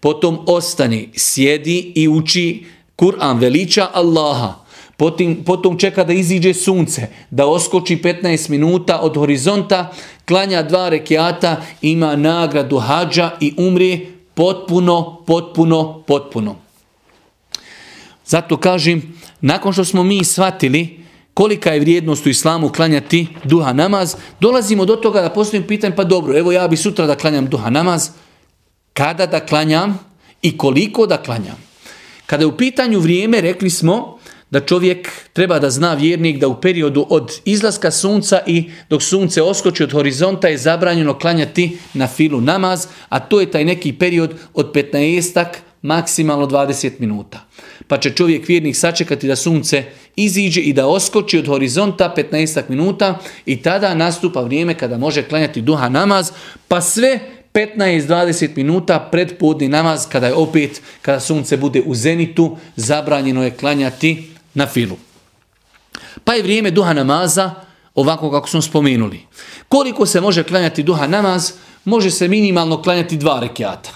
Potom ostani, sjedi i uči Kur'an, veliča Allaha. Potim, potom čeka da iziđe sunce, da oskoči 15 minuta od horizonta, klanja dva rekiata, ima nagradu hađa i umri potpuno, potpuno, potpuno. Zato kažem, nakon što smo mi shvatili kolika je vrijednost u islamu klanjati duha namaz, dolazimo do toga da postavim pitanje, pa dobro, evo ja bi sutra da klanjam duha namaz, kada da klanjam i koliko da klanjam. Kada je u pitanju vrijeme, rekli smo da čovjek treba da zna vjernik da u periodu od izlaska sunca i dok sunce oskoči od horizonta je zabranjeno klanjati na filu namaz, a to je taj neki period od 15 maksimalno 20 minuta. Pa će čovjek vjernik sačekati da sunce iziđe i da oskoči od horizonta 15 minuta i tada nastupa vrijeme kada može klanjati duha namaz, pa sve 15-20 minuta pred podni namaz kada je opet, kada sunce bude u zenitu, zabranjeno je klanjati na filu. Pa je vrijeme duha namaza ovako kako smo spomenuli. Koliko se može klanjati duha namaz? Može se minimalno klanjati dva rekiata.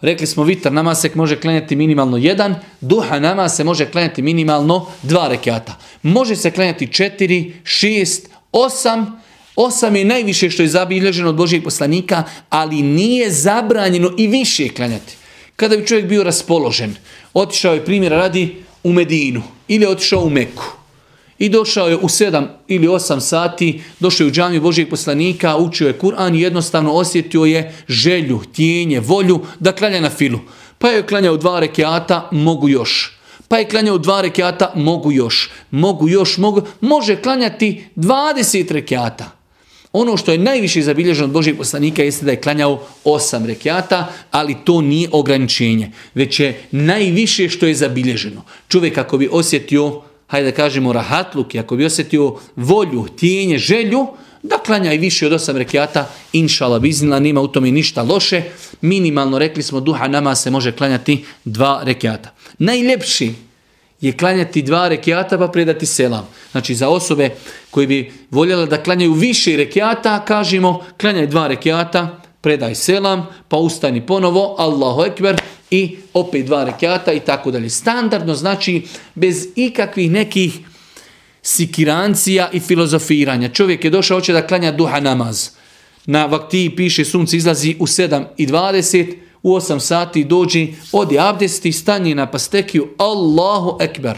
Rekli smo vitar namaz se može klanjati minimalno jedan, duha namaz se može klanjati minimalno dva rekiata. Može se klanjati četiri, šest, osam, osam je najviše što je zabilježeno od Božijeg poslanika, ali nije zabranjeno i više klanjati. Kada bi čovjek bio raspoložen, otišao je primjera radi u Medinu ili otišao u Meku i došao je u 7 ili 8 sati, došao je u džamiju Božijeg poslanika, učio je Kur'an i jednostavno osjetio je želju, tijenje, volju da klanja na filu. Pa je klanjao dva rekiata, mogu još. Pa je klanjao dva rekiata, mogu još. Mogu još, mogu. Može klanjati 20 rekiata. Ono što je najviše zabilježeno od Božijeg poslanika jeste da je klanjao osam rekiata, ali to nije ograničenje. Već je najviše što je zabilježeno. Čovjek ako bi osjetio hajde da kažemo rahatluk, i ako bi osjetio volju, tijenje, želju, da klanja i više od osam rekiata, inšala biznila, nema u tome ništa loše. Minimalno rekli smo duha nama se može klanjati dva rekiata. Najljepši je klanjati dva rekiata pa predati selam. Znači za osobe koji bi voljela da klanjaju više rekiata, kažemo klanjaj dva rekiata, predaj selam, pa ustani ponovo, Allahu ekber, i opet dva rekiata i tako dalje. Standardno znači bez ikakvih nekih sikirancija i filozofiranja. Čovjek je došao, hoće da klanja duha namaz. Na vakti piše sunce izlazi u 7 i 20, u 8 sati dođi, odi abdesti, stanje na pastekiju, Allahu ekber.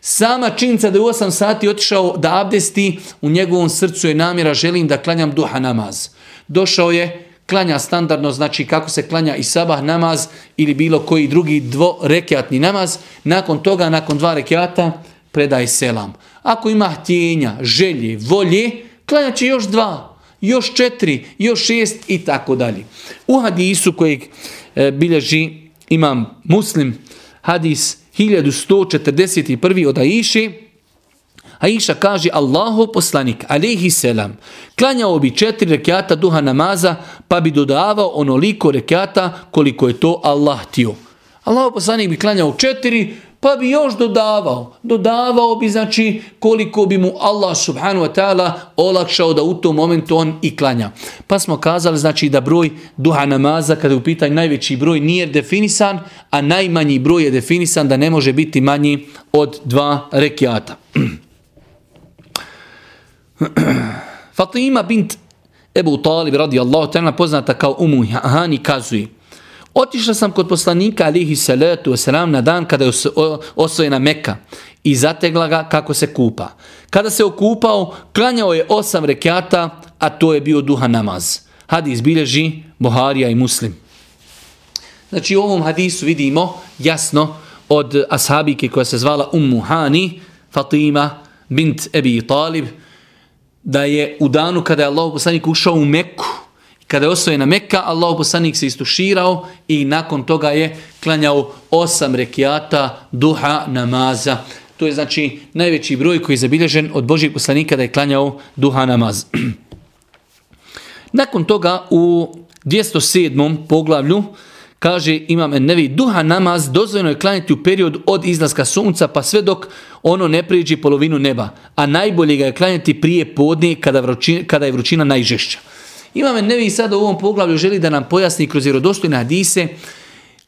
Sama činjenica da je u 8 sati otišao da abdesti, u njegovom srcu je namjera želim da klanjam duha namaz. Došao je, klanja standardno, znači kako se klanja i sabah namaz ili bilo koji drugi dvorekiatni namaz, nakon toga, nakon dva rekiata, predaj selam. Ako ima htjenja, želje, volje, klanja će još dva, još četiri, još šest i tako dalje. U hadisu kojeg e, bilježi imam muslim, hadis 1141. od Aiši, Aisha kaže Allahu poslanik, alihi selam, klanjao bi četiri rekiata duha namaza, pa bi dodavao onoliko rekiata koliko je to Allah htio. Allahu poslanik bi klanjao četiri, pa bi još dodavao. Dodavao bi znači koliko bi mu Allah subhanahu wa ta'ala olakšao da u tom momentu on i klanja. Pa smo kazali znači da broj duha namaza kada je u pitanju najveći broj nije definisan, a najmanji broj je definisan da ne može biti manji od dva rekiata. <clears throat> Fatima bint Ebu Talib radijallahu ta'ala poznata kao Umu Hani kazuje Otišla sam kod poslanika alihi salatu wasalam na dan kada je osvojena Meka i zategla ga kako se kupa. Kada se okupao, klanjao je osam rekiata, a to je bio duha namaz. Hadis bilježi Buharija i Muslim. Znači u ovom hadisu vidimo jasno od ashabike koja se zvala Ummu Hani, Fatima bint Ebi Talib, da je u danu kada je Allah poslanik ušao u Meku, kada je osvojena Mekka, Allah poslanik se istuširao i nakon toga je klanjao osam rekiata duha namaza. To je znači najveći broj koji je zabilježen od Božih poslanika da je klanjao duha namaz. <clears throat> nakon toga u 207. poglavlju kaže imam nevi duha namaz dozvoljeno je klanjati u period od izlaska sunca pa sve dok ono ne prijeđe polovinu neba. A najbolje ga je klanjati prije podne kada, vrućina, kada je vrućina najžešća. Imam nevi sada u ovom poglavlju želi da nam pojasni kroz vjerodostojne hadise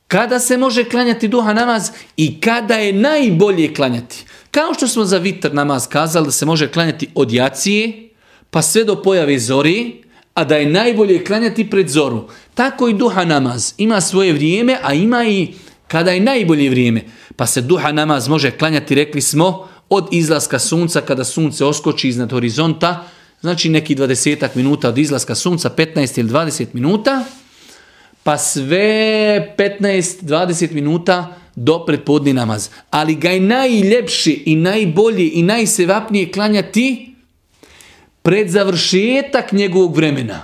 kada se može klanjati duha namaz i kada je najbolje klanjati. Kao što smo za vitr namaz kazali da se može klanjati od jacije pa sve do pojave zori, a da je najbolje klanjati pred zoru. Tako i duha namaz. Ima svoje vrijeme, a ima i kada je najbolje vrijeme. Pa se duha namaz može klanjati, rekli smo, od izlaska sunca, kada sunce oskoči iznad horizonta, znači neki 20 minuta od izlaska sunca, 15 ili 20 minuta, pa sve 15-20 minuta do predpodni namaz. Ali ga je najljepši i najbolji i najsevapnije klanjati pred završetak njegovog vremena.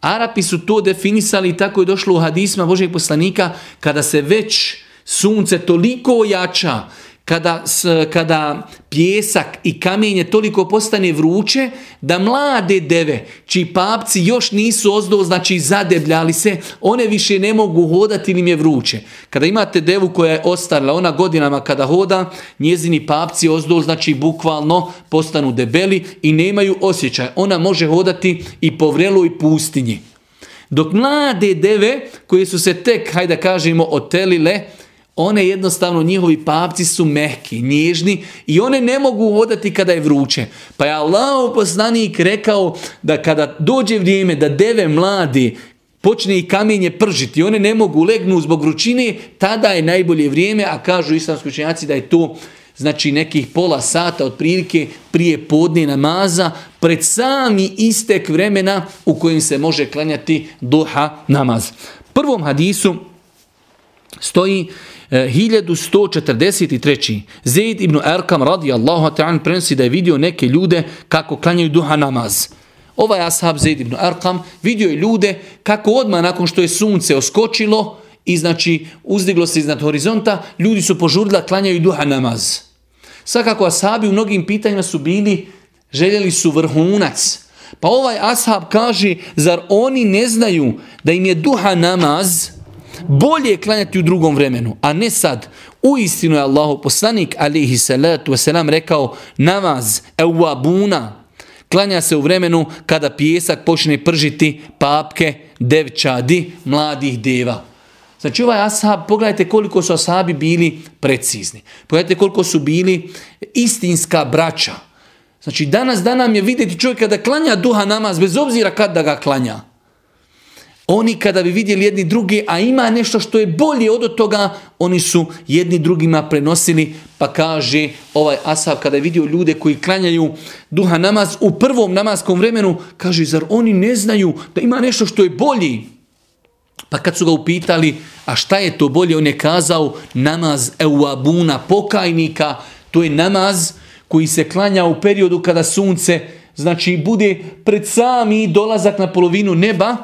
Arapi su to definisali i tako je došlo u hadisma Božeg poslanika kada se već sunce toliko ojača, kada, kada pjesak i kamenje toliko postane vruće, da mlade deve, čiji papci još nisu ozdo, znači zadebljali se, one više ne mogu hodati ili im je vruće. Kada imate devu koja je ostarila, ona godinama kada hoda, njezini papci ozdo, znači bukvalno postanu debeli i nemaju osjećaj. Ona može hodati i po vreloj pustinji. Dok mlade deve koje su se tek, hajde kažemo, otelile, one jednostavno, njihovi papci su mehki, nježni i one ne mogu odati kada je vruće. Pa je Allah poslanik rekao da kada dođe vrijeme da deve mladi počne i kamenje pržiti, one ne mogu legnu zbog vrućine, tada je najbolje vrijeme, a kažu islamski učenjaci da je to znači nekih pola sata otprilike prije podne namaza, pred sami istek vremena u kojem se može klanjati duha namaz. Prvom hadisu stoji 1143. Zaid ibn Arkam radijallahu ta'an ta'ala prenosi da je vidio neke ljude kako klanjaju duha namaz. Ovaj ashab Zaid ibn Arkam vidio je ljude kako odmah nakon što je sunce oskočilo i znači uzdiglo se iznad horizonta, ljudi su požurili klanjaju duha namaz. Svakako ashabi u mnogim pitanjima su bili, željeli su vrhunac. Pa ovaj ashab kaže, zar oni ne znaju da im je duha namaz, bolje je klanjati u drugom vremenu, a ne sad. U istinu je Allahu poslanik alihi salatu wasalam rekao namaz evabuna klanja se u vremenu kada pijesak počne pržiti papke devčadi mladih deva. Znači ovaj ashab, pogledajte koliko su ashabi bili precizni. Pogledajte koliko su bili istinska braća. Znači danas da nam je vidjeti čovjeka da klanja duha namaz, bez obzira kad da ga klanja. Oni kada bi vidjeli jedni drugi, a ima nešto što je bolje od toga, oni su jedni drugima prenosili, pa kaže ovaj Asab kada je vidio ljude koji klanjaju duha namaz u prvom namaskom vremenu, kaže zar oni ne znaju da ima nešto što je bolji? Pa kad su ga upitali, a šta je to bolje, on je kazao namaz euabuna, pokajnika, to je namaz koji se klanja u periodu kada sunce, znači bude pred sami dolazak na polovinu neba,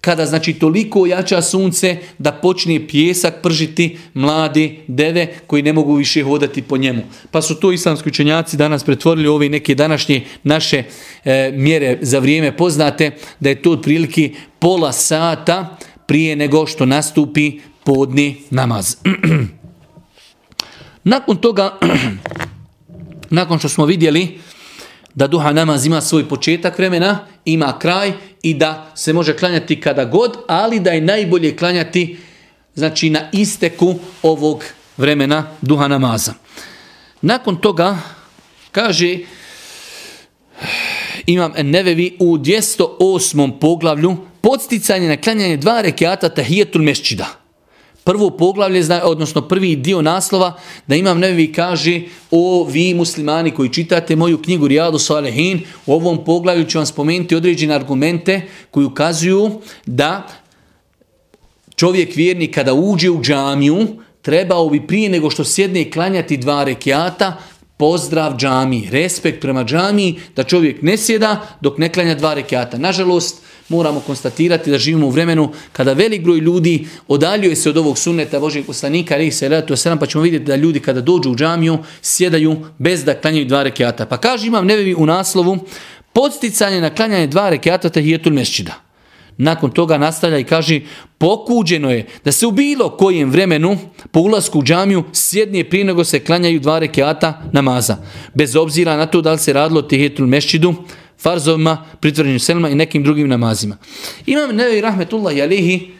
kada znači toliko jača sunce da počne pjesak pržiti mlade deve koji ne mogu više hodati po njemu. Pa su to islamski učenjaci danas pretvorili ove neke današnje naše e, mjere za vrijeme poznate da je to otprilike pola sata prije nego što nastupi podni namaz. <clears throat> nakon toga, <clears throat> nakon što smo vidjeli da duha namaz ima svoj početak vremena, ima kraj i da se može klanjati kada god, ali da je najbolje klanjati znači na isteku ovog vremena duha namaza. Nakon toga kaže imam Nevevi u 208. poglavlju podsticanje na klanjanje dva rekiata tahijetul mešćida prvo poglavlje, odnosno prvi dio naslova, da imam nevi kaže o vi muslimani koji čitate moju knjigu Rijadu Salehin, u ovom poglavlju ću vam spomenuti određene argumente koji ukazuju da čovjek vjerni kada uđe u džamiju, trebao bi prije nego što sjedne klanjati dva rekiata, pozdrav džamiji, respekt prema džamiji, da čovjek ne sjeda dok ne klanja dva rekiata. Nažalost, moramo konstatirati da živimo u vremenu kada velik broj ljudi odaljuje se od ovog sunneta Božeg poslanika, ali se ratu pa ćemo vidjeti da ljudi kada dođu u džamiju sjedaju bez da klanjaju dva rekiata. Pa kaže imam nebevi u naslovu podsticanje na klanjanje dva rekiata tehijetul mešćida. Nakon toga nastavlja i kaže pokuđeno je da se u bilo kojem vremenu po ulasku u džamiju sjednije prije nego se klanjaju dva rekiata namaza. Bez obzira na to da li se radilo tehijetul mešćidu, farzovima, pritvrđenju selma i nekim drugim namazima. Imam Nevi Rahmetullah Jalihi,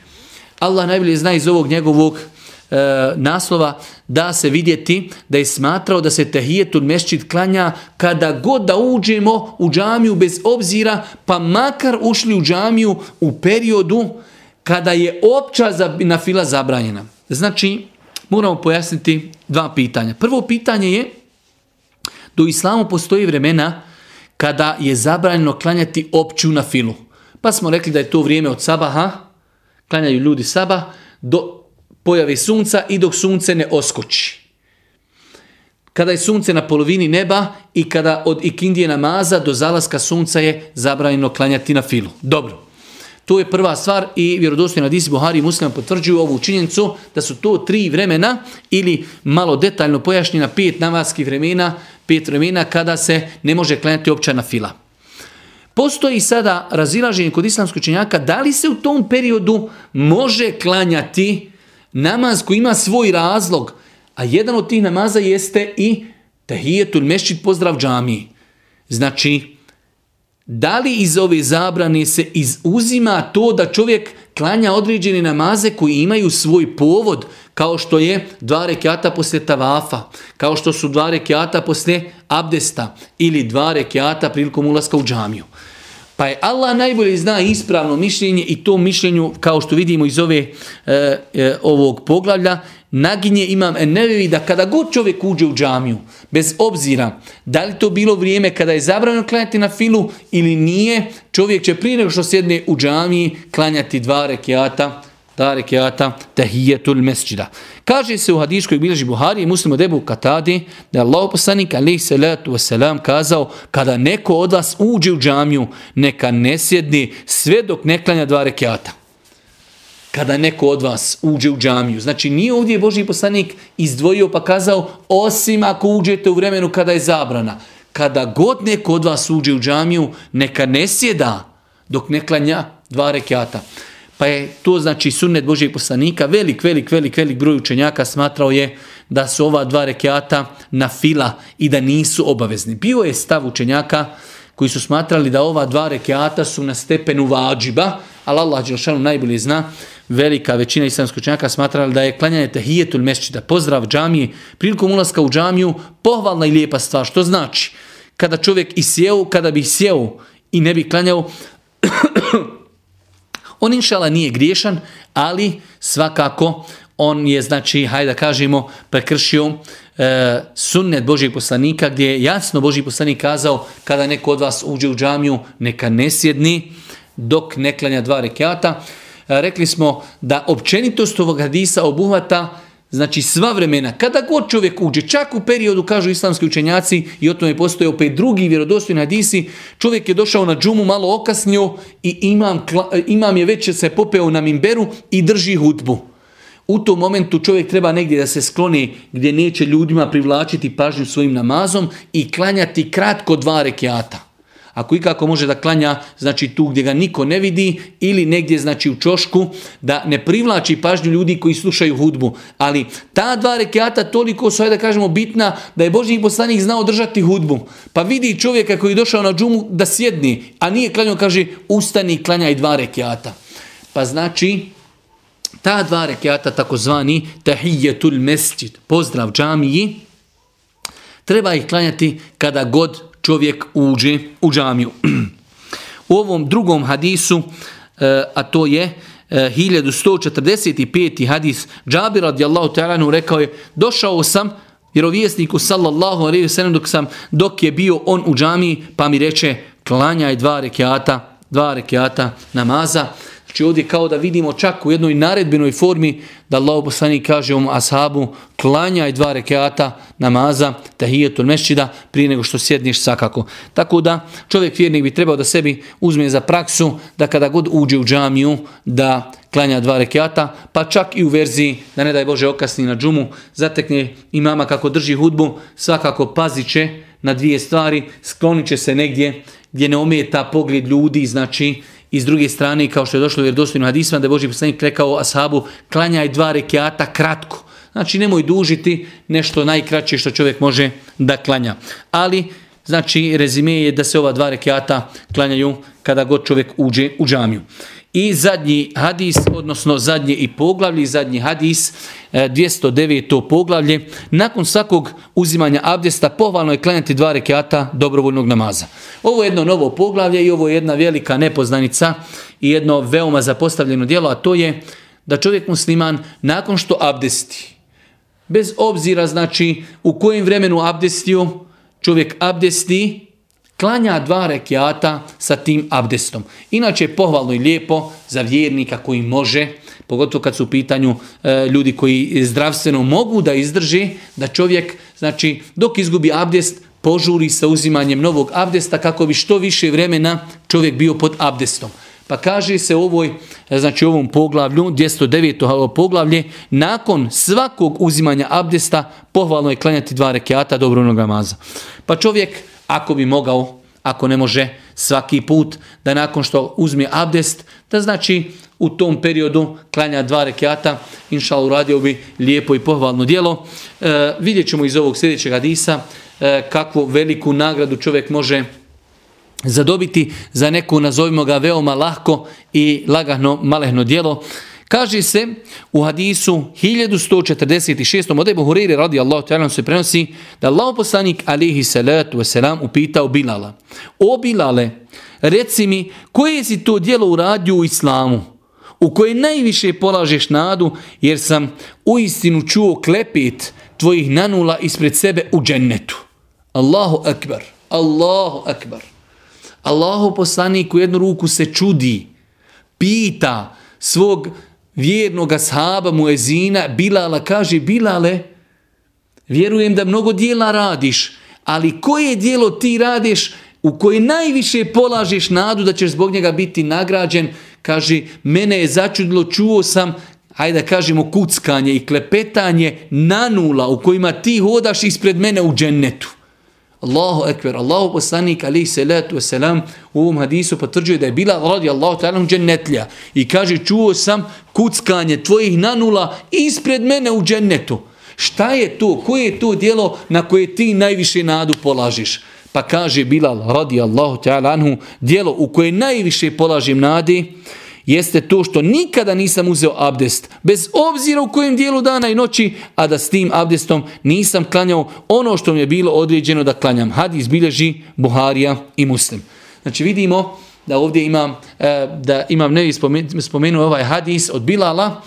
Allah najbolje zna iz ovog njegovog e, naslova da se vidjeti da je smatrao da se tehijetul mešćid klanja kada god da uđemo u džamiju bez obzira, pa makar ušli u džamiju u periodu kada je opća na fila zabranjena. Znači, moramo pojasniti dva pitanja. Prvo pitanje je, do islamu postoji vremena kada je zabranjeno klanjati opću na filu. Pa smo rekli da je to vrijeme od sabaha, klanjaju ljudi sabah, do pojave sunca i dok sunce ne oskoči. Kada je sunce na polovini neba i kada od ikindije namaza do zalaska sunca je zabranjeno klanjati na filu. Dobro. To je prva stvar i vjerodostojni hadisi Buhari i Muslim potvrđuju ovu činjenicu da su to tri vremena ili malo detaljno pojašnjena pet namaskih vremena, pet vremena kada se ne može klanjati općana fila. Postoji sada razilaženje kod islamskog činjaka da li se u tom periodu može klanjati namaz koji ima svoj razlog, a jedan od tih namaza jeste i tehijetul mešćid pozdrav džamiji. Znači, da li iz ove zabrane se izuzima to da čovjek klanja određene namaze koji imaju svoj povod, kao što je dva rekiata poslije tavafa, kao što su dva rekiata poslije abdesta ili dva rekiata prilikom ulaska u džamiju. Pa je Allah najbolje zna ispravno mišljenje i to mišljenju, kao što vidimo iz ove, e, e, ovog poglavlja, naginje imam nevevi da kada god čovjek uđe u džamiju, bez obzira da li to bilo vrijeme kada je zabranjeno klanjati na filu ili nije, čovjek će prije nego što sjedne u džamiji klanjati dva rekiata, dva rekiata tehijetul mesđida. Kaže se u hadiškoj bilježi Buhari i muslimu debu Katadi da je Allah poslanik alaih salatu wasalam kazao kada neko od vas uđe u džamiju neka ne sjedni sve dok ne klanja dva rekiata kada neko od vas uđe u džamiju. Znači nije ovdje Boži poslanik izdvojio pa kazao osim ako uđete u vremenu kada je zabrana. Kada god neko od vas uđe u džamiju, neka ne sjeda dok ne klanja dva rekiata. Pa je to znači sunnet Božijeg poslanika, velik, velik, velik, velik broj učenjaka smatrao je da su ova dva rekiata na fila i da nisu obavezni. Bio je stav učenjaka koji su smatrali da ova dva rekiata su na stepenu vađiba, ali Allah Đelšanu najbolje zna, velika većina islamskih učenjaka smatrali da je klanjanje tehijetul mesčida, pozdrav džamije, prilikom ulaska u džamiju, pohvalna i lijepa stvar. Što znači? Kada čovjek i sjeo, kada bi sjeo i ne bi klanjao, <coughs> on inšala nije griješan, ali svakako on je, znači, hajde da kažemo, prekršio e, sunnet Božijeg poslanika, gdje je jasno Božji poslanik kazao, kada neko od vas uđe u džamiju, neka ne sjedni, dok ne klanja dva rekiata. Rekli smo da općenitost ovog hadisa obuhvata Znači sva vremena, kada god čovjek uđe, čak u periodu, kažu islamski učenjaci, i o tome postoje opet drugi vjerodostojni hadisi, čovjek je došao na džumu, malo okasnio i imam, imam je već se popeo na mimberu i drži hudbu. U tom momentu čovjek treba negdje da se skloni gdje neće ljudima privlačiti pažnju svojim namazom i klanjati kratko dva rekiata. Ako ikako može da klanja, znači tu gdje ga niko ne vidi ili negdje znači u čošku, da ne privlači pažnju ljudi koji slušaju hudbu. Ali ta dva rekiata toliko su, da kažemo, bitna da je Božji poslanik znao držati hudbu. Pa vidi čovjeka koji je došao na džumu da sjedni, a nije klanjao, kaže, ustani i klanjaj dva rekiata. Pa znači, ta dva rekiata, takozvani tahijetul mesjid, pozdrav džamiji, treba ih klanjati kada god čovjek uđe u džamiju. U ovom drugom hadisu, e, a to je e, 1145. Hadis, Džabir radijallahu ta'ala rekao je, došao sam vjerovjesniku sallallahu alaihi wa sallam dok, sam, dok je bio on u džamiji, pa mi reče, klanjaj dva rekiata, dva rekiata namaza. Znači ovdje kao da vidimo čak u jednoj naredbenoj formi da Allah poslani kaže ovom ashabu klanjaj dva rekeata namaza tahijetul mešćida prije nego što sjedniš svakako. Tako da čovjek vjernik bi trebao da sebi uzme za praksu da kada god uđe u džamiju da klanja dva rekiata pa čak i u verziji da ne daj Bože okasni na džumu zatekne imama kako drži hudbu svakako pazit će na dvije stvari sklonit će se negdje gdje ne ometa pogled ljudi znači i s druge strane, kao što je došlo u vjerodostojnim hadisima, da je Boži poslanik rekao ashabu, klanjaj dva rekiata kratko. Znači, nemoj dužiti nešto najkraće što čovjek može da klanja. Ali, znači, rezime je da se ova dva rekiata klanjaju kada god čovjek uđe u džamiju. I zadnji hadis, odnosno zadnje i poglavlje, zadnji hadis, e, 209. Poglavlje, nakon svakog uzimanja abdesta pohvalno je klanjati dva rekiata dobrovoljnog namaza. Ovo je jedno novo poglavlje i ovo je jedna velika nepoznanica i jedno veoma zapostavljeno djelo, a to je da čovjek musliman nakon što abdesti, bez obzira znači u kojem vremenu abdestiju, čovjek abdesti, klanja dva rekiata sa tim abdestom. Inače je pohvalno i lijepo za vjernika koji može, pogotovo kad su u pitanju e, ljudi koji zdravstveno mogu da izdrži, da čovjek, znači, dok izgubi abdest, požuri sa uzimanjem novog abdesta kako bi što više vremena čovjek bio pod abdestom. Pa kaže se u ovoj, e, znači ovom poglavlju, 209. poglavlje, nakon svakog uzimanja abdesta, pohvalno je klanjati dva rekiata dobrovnog namaza. Pa čovjek, ako bi mogao, ako ne može svaki put, da nakon što uzme abdest, da znači u tom periodu klanja dva rekiata, inša uradio bi lijepo i pohvalno dijelo. E, vidjet ćemo iz ovog sljedećeg hadisa e, kakvu veliku nagradu čovjek može zadobiti za neku, nazovimo ga, veoma lahko i lagano malehno dijelo. Kaže se u hadisu 1146. od Ebu Hureyre radi Allah ta'ala se prenosi da Allah poslanik alihi salatu wasalam upitao Bilala. O Bilale, reci mi koje si to dijelo uradio u islamu u koje najviše polažeš nadu jer sam u istinu čuo klepit tvojih nanula ispred sebe u džennetu. Allahu akbar, Allahu akbar. Allahu poslanik u jednu ruku se čudi, pita svog vjernog ashaba Muezina, Bilala, kaže Bilale, vjerujem da mnogo dijela radiš, ali koje dijelo ti radiš u koje najviše polažeš nadu da ćeš zbog njega biti nagrađen, kaže, mene je začudilo, čuo sam, hajde da kažemo, kuckanje i klepetanje na nula u kojima ti hodaš ispred mene u džennetu. Allahu ekber, Allahu poslanik ali salatu wasalam u ovom hadisu potvrđuje da je bila radi Allahu ta'ala džennetlija i kaže čuo sam kuckanje tvojih nanula ispred mene u džennetu. Šta je to? Koje je to dijelo na koje ti najviše nadu polažiš? Pa kaže Bilal radi Allahu ta'ala anhu dijelo u koje najviše polažim nadi jeste to što nikada nisam uzeo abdest, bez obzira u kojem dijelu dana i noći, a da s tim abdestom nisam klanjao ono što mi je bilo određeno da klanjam. Hadis bilježi Buharija i Muslim. Znači vidimo da ovdje imam, e, da imam ne spomenuo ovaj hadis od Bilala,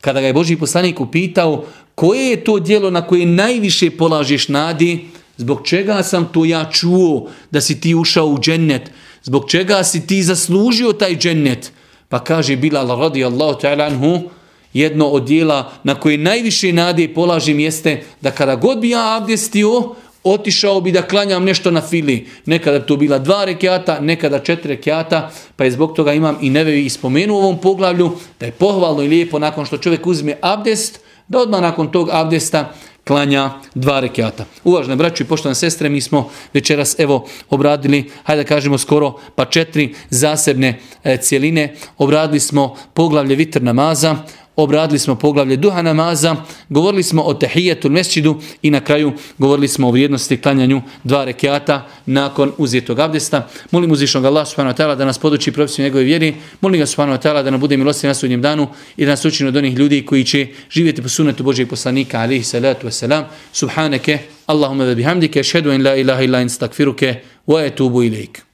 kada ga je Boži poslanik upitao koje je to dijelo na koje najviše polažeš nadi, zbog čega sam to ja čuo da si ti ušao u džennet, zbog čega si ti zaslužio taj džennet, Pa kaže Bilal radijallahu ta'ala anhu, jedno od dijela na koje najviše nade polažim jeste da kada god bi ja abdestio, otišao bi da klanjam nešto na fili. Nekada to bila dva rekiata, nekada četiri rekiata, pa je zbog toga imam i nevevi ispomenu u ovom poglavlju, da je pohvalno i lijepo nakon što čovjek uzme abdest, da odmah nakon tog abdesta klanja dva rekiata. Uvažne braću i poštovane sestre, mi smo večeras evo obradili, hajde da kažemo skoro, pa četiri zasebne e, cijeline. Obradili smo poglavlje vitr namaza, obradili smo poglavlje duha namaza, govorili smo o tehijetu mesčidu i na kraju govorili smo o vrijednosti klanjanju dva rekiata nakon uzetog abdesta. Molim uzvišnog Allah subhanahu wa ta'ala da nas poduči profesiju njegove vjeri. Molim ga subhanahu wa ta'ala da nam bude milosti na sudnjem danu i da nas učini od onih ljudi koji će živjeti po sunetu Božeg poslanika alihi salatu wasalam. Subhaneke, Allahumma da bihamdike, šedu in la ilaha illa in stakfiruke, wa etubu ilike.